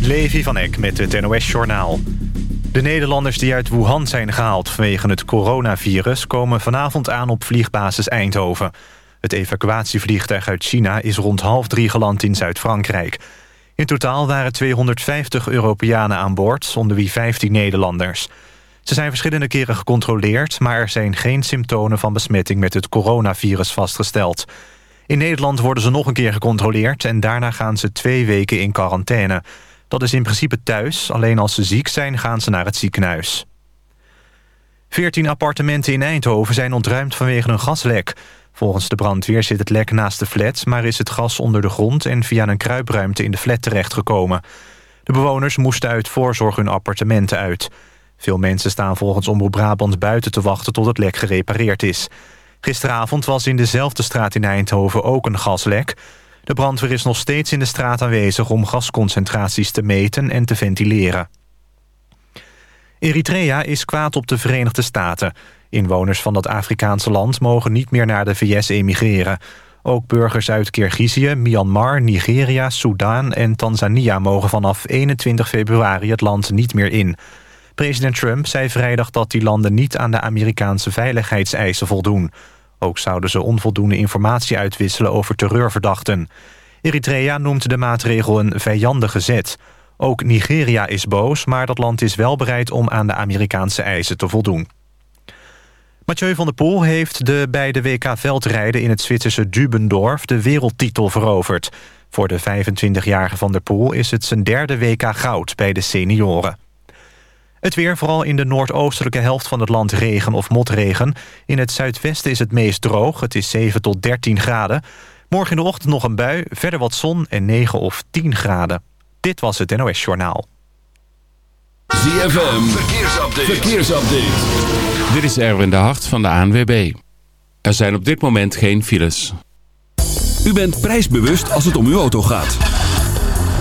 Levi van Eck met het NOS-journaal. De Nederlanders die uit Wuhan zijn gehaald vanwege het coronavirus... komen vanavond aan op vliegbasis Eindhoven. Het evacuatievliegtuig uit China is rond half drie geland in Zuid-Frankrijk. In totaal waren 250 Europeanen aan boord, onder wie 15 Nederlanders. Ze zijn verschillende keren gecontroleerd... maar er zijn geen symptomen van besmetting met het coronavirus vastgesteld... In Nederland worden ze nog een keer gecontroleerd... en daarna gaan ze twee weken in quarantaine. Dat is in principe thuis, alleen als ze ziek zijn gaan ze naar het ziekenhuis. Veertien appartementen in Eindhoven zijn ontruimd vanwege een gaslek. Volgens de brandweer zit het lek naast de flat... maar is het gas onder de grond en via een kruipruimte in de flat terechtgekomen. De bewoners moesten uit voorzorg hun appartementen uit. Veel mensen staan volgens Omroep Brabant buiten te wachten tot het lek gerepareerd is. Gisteravond was in dezelfde straat in Eindhoven ook een gaslek. De brandweer is nog steeds in de straat aanwezig om gasconcentraties te meten en te ventileren. Eritrea is kwaad op de Verenigde Staten. Inwoners van dat Afrikaanse land mogen niet meer naar de VS emigreren. Ook burgers uit Kirgizië, Myanmar, Nigeria, Soudaan en Tanzania... mogen vanaf 21 februari het land niet meer in. President Trump zei vrijdag dat die landen niet aan de Amerikaanse veiligheidseisen voldoen. Ook zouden ze onvoldoende informatie uitwisselen over terreurverdachten. Eritrea noemt de maatregel een vijandige zet. Ook Nigeria is boos, maar dat land is wel bereid om aan de Amerikaanse eisen te voldoen. Mathieu van der Poel heeft de bij de WK veldrijden in het Zwitserse Dubendorf de wereldtitel veroverd. Voor de 25-jarige van der Poel is het zijn derde WK goud bij de senioren. Het weer, vooral in de noordoostelijke helft van het land regen of motregen. In het zuidwesten is het meest droog, het is 7 tot 13 graden. Morgen in de ochtend nog een bui, verder wat zon en 9 of 10 graden. Dit was het NOS Journaal. ZFM, verkeersupdate. verkeersupdate. Dit is Erwin de Hart van de ANWB. Er zijn op dit moment geen files. U bent prijsbewust als het om uw auto gaat.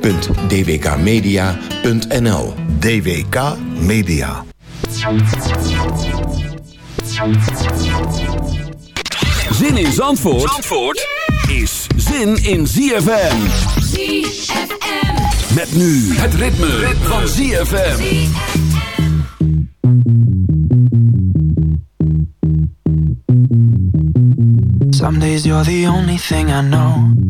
www.dwkmedia.nl DWK Media. Zin in Zandvoort, Zandvoort is zin in ZFM. ZFM. Met nu het ritme, van ZFM. Some days you're the only thing I know.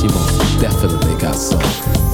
She most definitely got soul.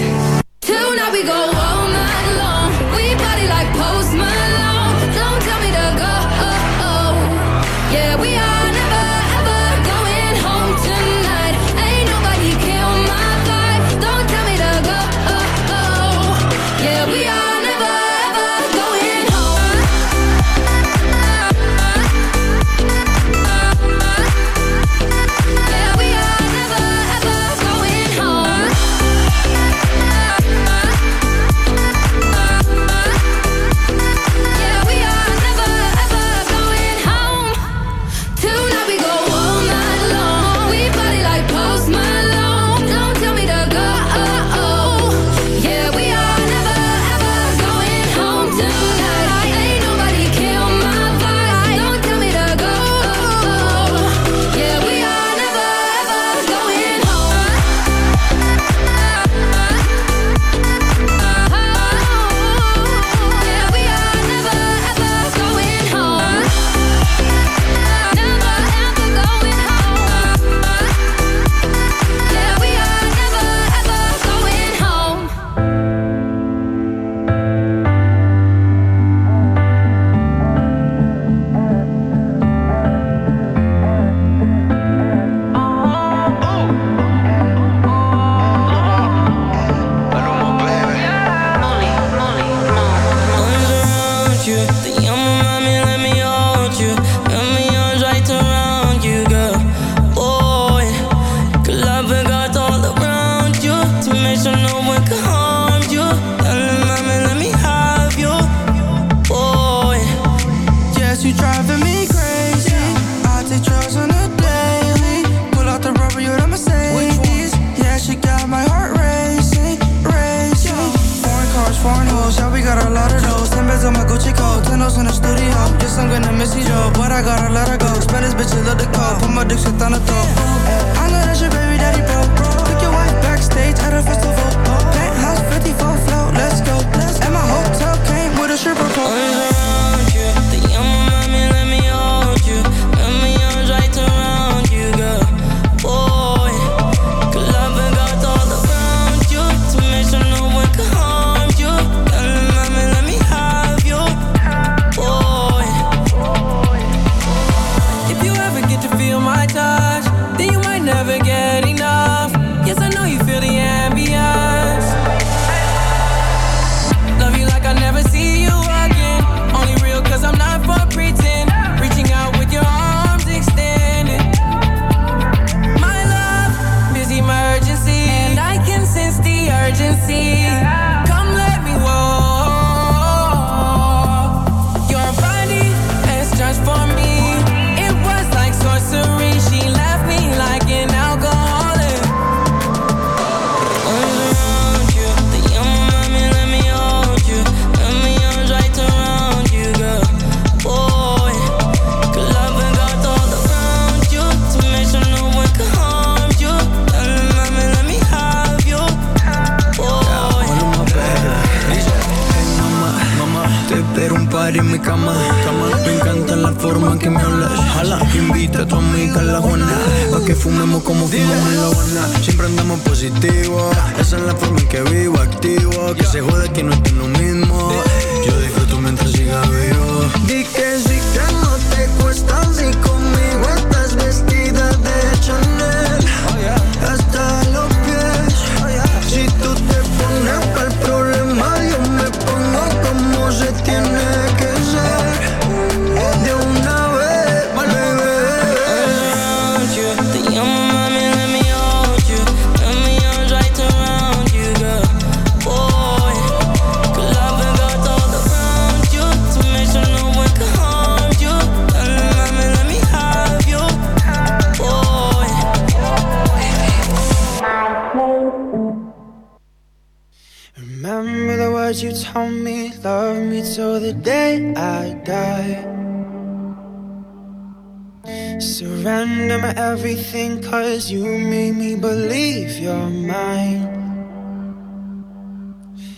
believe you're mine.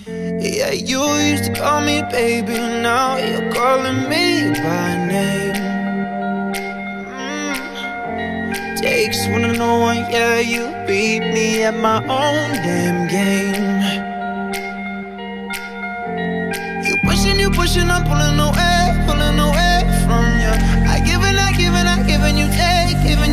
Yeah, you used to call me baby, now you're calling me by name. Mm. Takes one to know one, yeah, you beat me at my own damn game. You pushing, you pushing, I'm pulling away, pulling away from you. I give and I give and I give and you take, giving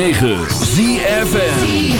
106.9 ZFN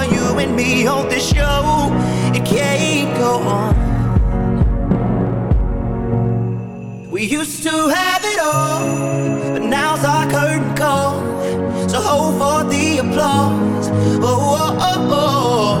and me, on this show, it can't go on. We used to have it all, but now's our curtain call. So hold for the applause. Oh, oh, oh, oh.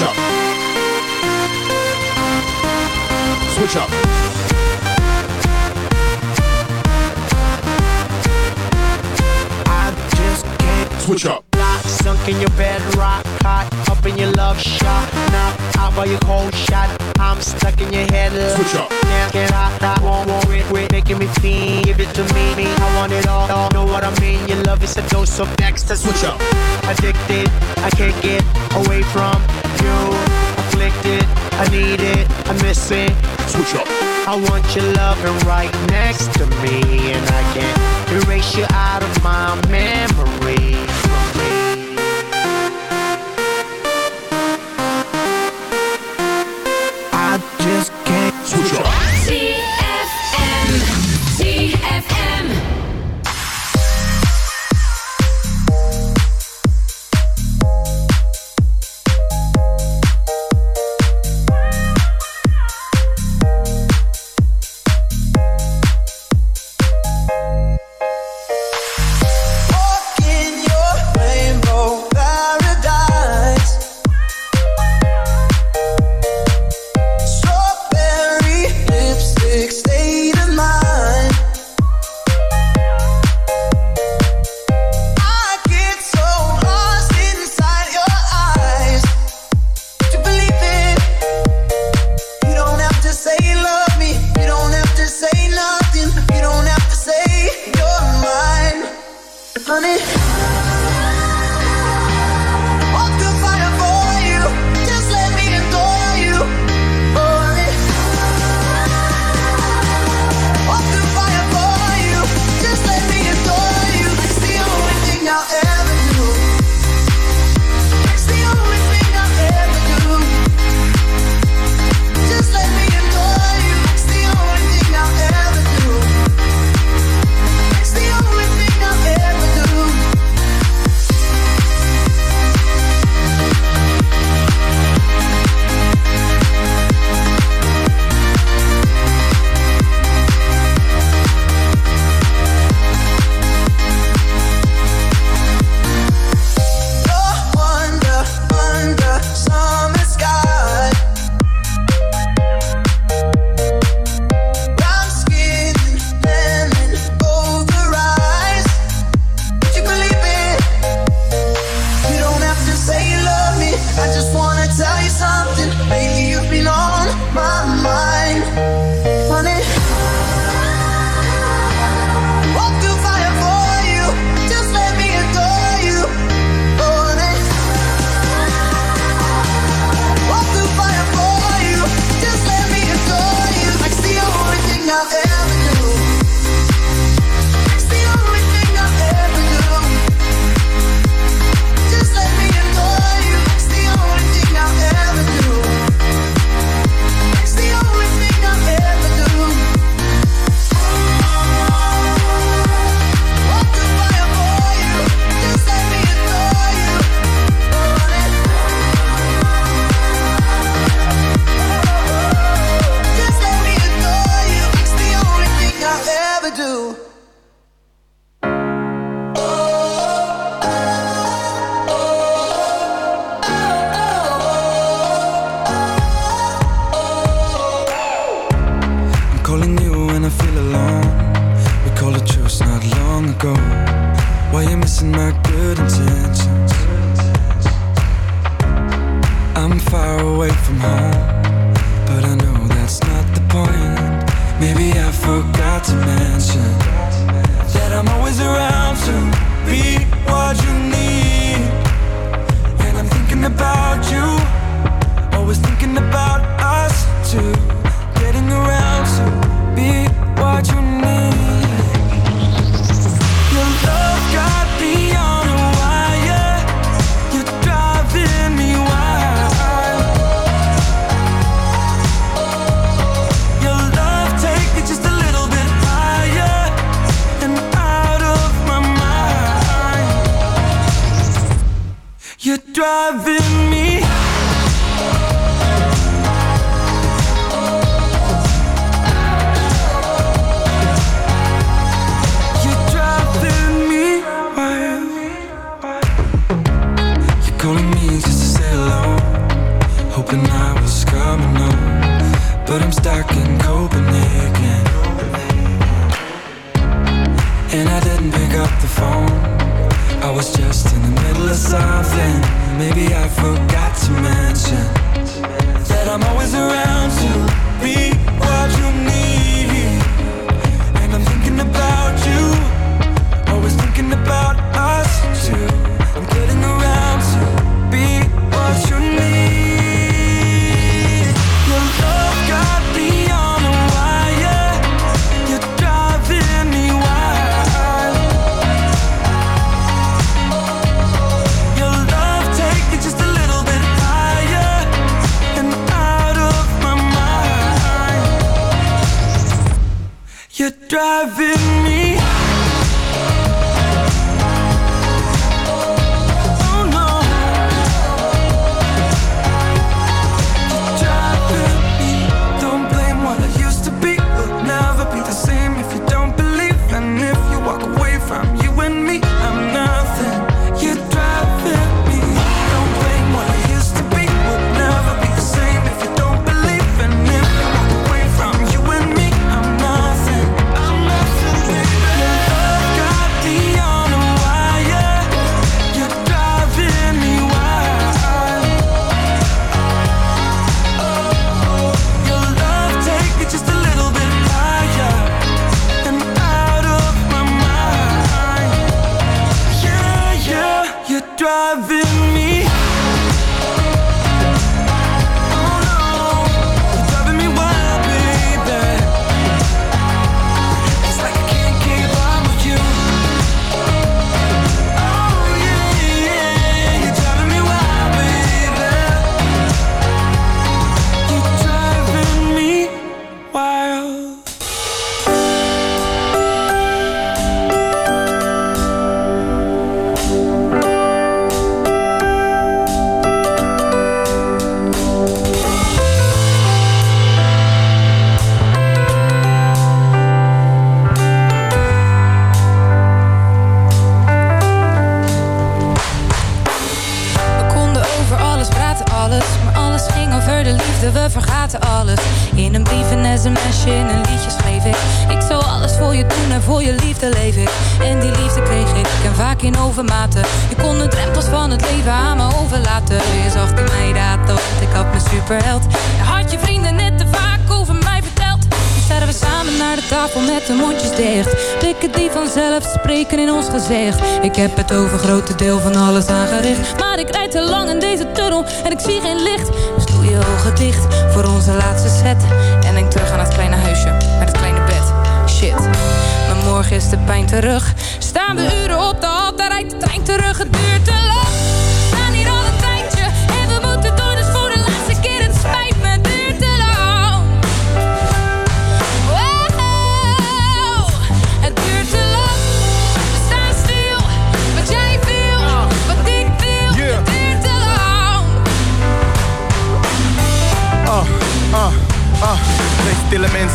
Switch up. Switch up. I just can't switch up. Lock, sunk in your bed, rock, hot, up in your love shot. Knock out by your cold shot. I'm stuck in your head. Uh, Switch up. Can't get out, I won't worry, quit making me feel. Give it to me, me, I want it all. all. Know what I mean? Your love is a dose of next. Switch up. Addicted, I can't get away from you. Afflicted, I need it, I miss it. Switch up. I want your loving right next to me, and I can't erase you out of my memory. terug.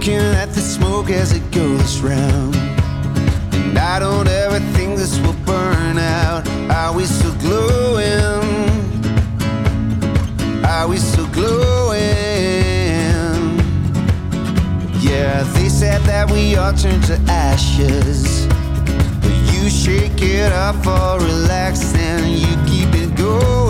looking at the smoke as it goes round. And I don't ever think this will burn out. Are we still glowing? Are we still glowing? Yeah, they said that we all turn to ashes. But you shake it off or relax and you keep it going.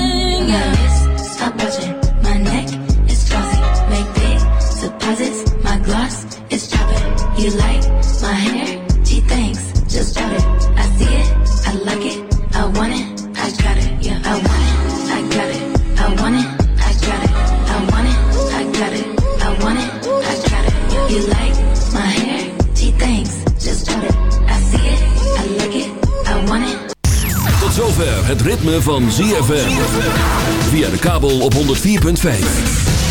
You like my hair? Gee, thanks. Just drop it. I see it. I like it. I want it. I got it. Yeah, I want it. I got it. I want it. I got it. I want it. I got it. I want it. I got it. Like my hair? Gee, thanks. Just drop it. I see it. I like it. I want it. Tot zover het ritme van ZFM. Via de kabel op 104.5.